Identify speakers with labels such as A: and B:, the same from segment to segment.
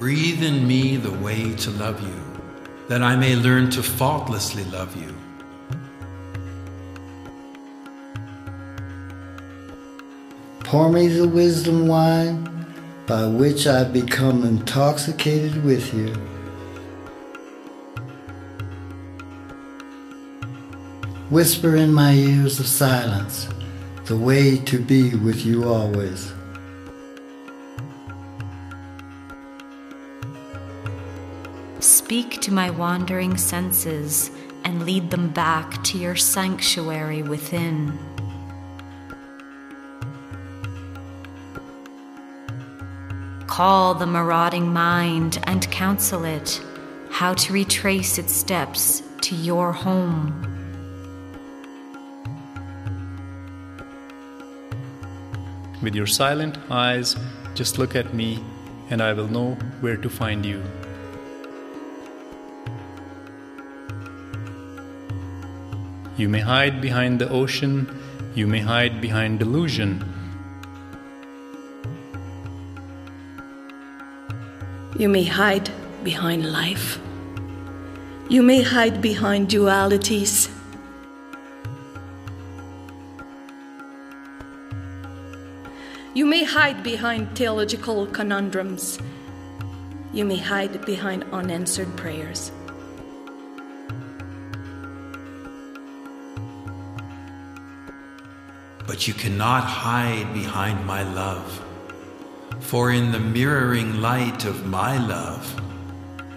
A: Breathe in me the way to love you, that I may learn to faultlessly love you.
B: Pour me the wisdom wine by which I become intoxicated with you. Whisper in my ears of silence the way to be with you always.
C: Speak to my wandering senses and lead them back to your sanctuary within. Call the marauding mind and counsel it how to retrace its steps to your home.
D: With your silent eyes, just look at me, and I will know where to find you. You may hide behind the ocean, you may hide behind delusion.
E: You may hide behind life. You may hide behind dualities. You may hide behind theological conundrums. You may hide behind unanswered prayers.
A: But you cannot hide behind my love, for in the mirroring light of my love,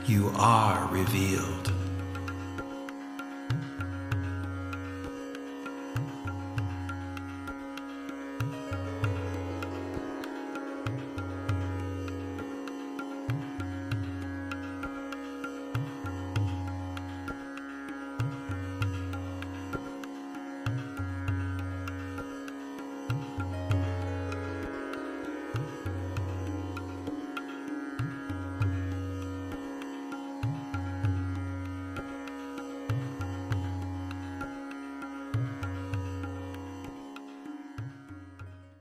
A: you are revealed.